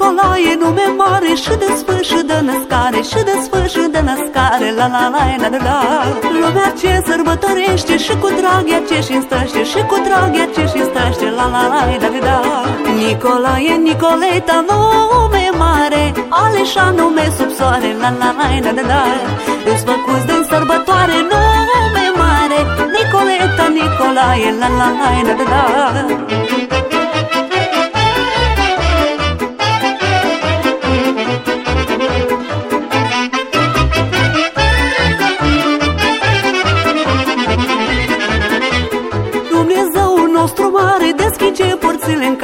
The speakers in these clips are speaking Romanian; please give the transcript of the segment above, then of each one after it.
Nicolae, nume mare Și de sfânt și de născare Și de sfânt și de născare La la la la la la Lumea ce sărbătorește Și cu drag ea ce și stăște Și cu drag ea ce și stăște La la la la la Nicolae, Nicoleta, nume mare Aleșa nume sub soare La la la la la la Îți făcuți de sărbătoare nume mare Nicoleta, Nicolae, la la la la la la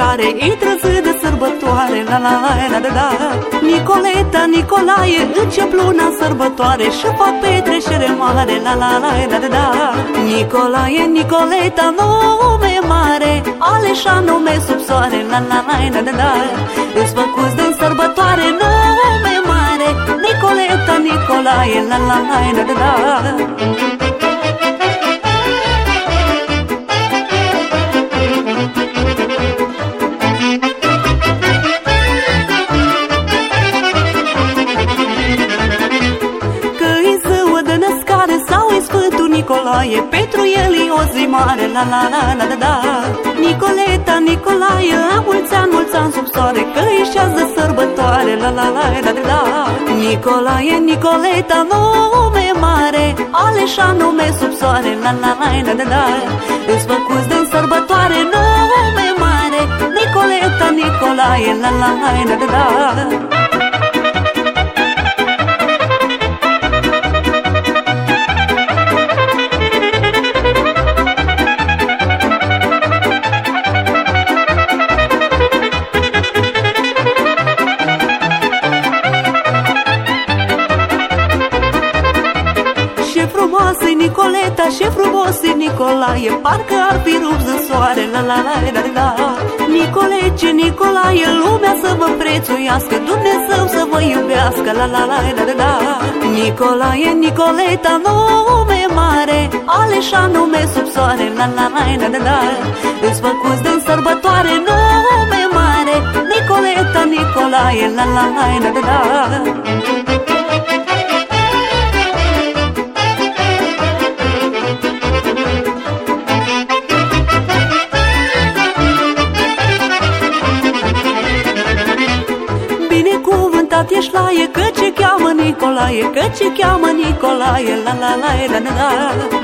care îi trăză de sărbătoare. La la la la la la Nicoleta, Nicolae, încep luna sărbătoare. Și fac petrecere mare La la la la la la Nicolae, Nicoleta, nume mare. Aleșa nume sub soare. La la la la la la Îți făcuți din sărbătoare nume mare. Nicoleta, Nicolae, la la la la la la Nicolae Pentru el e o zi mare La la la la la da. Nicoleta, Nicolae La mulți ani, mulți ani sub soare Că ieșează sărbătoare La la la la la da. Nicolae, Nicoleta Nume mare Aleșa nume sub soare La la la la la da. Îți făcuți de sărbătoare Nume mare Nicoleta, Nicolae La la la la la da Nicoleta și frumos Nicolae Parcă ar fi rupt de soare La la la la la Nicolece, Nicolae Lumea să vă prețuiască Dumnezeu să vă iubească La la la la la Nicolae, Nicoleta Nume mare Aleșa nume sub soare La la la la la la Îți făcuți din sărbătoare Nume mare Nicoleta, Nicolae La la la la la la Binecuvântat ești la e că ce cheamă Nicolae Că ce cheamă Nicolae La la la la la la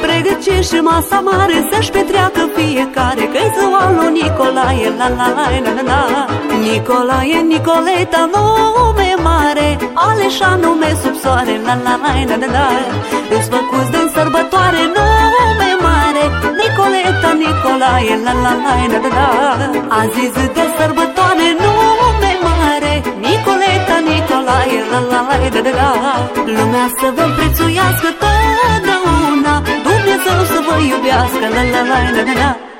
Pregătește masa mare Să-și petreacă fiecare Că-i ziua lui Nicolae La la la la la la Nicolae, Nicoleta Nume mare Aleșa nume sub soare La la la la la la Îți făcuți din sărbătoare Nume mare Nicoleta, Nicolae La la la la la la Azi zi de sărbătoare Nume să vă prețuiască totdeauna. Dumnezeu să vă iubească, la la la la la la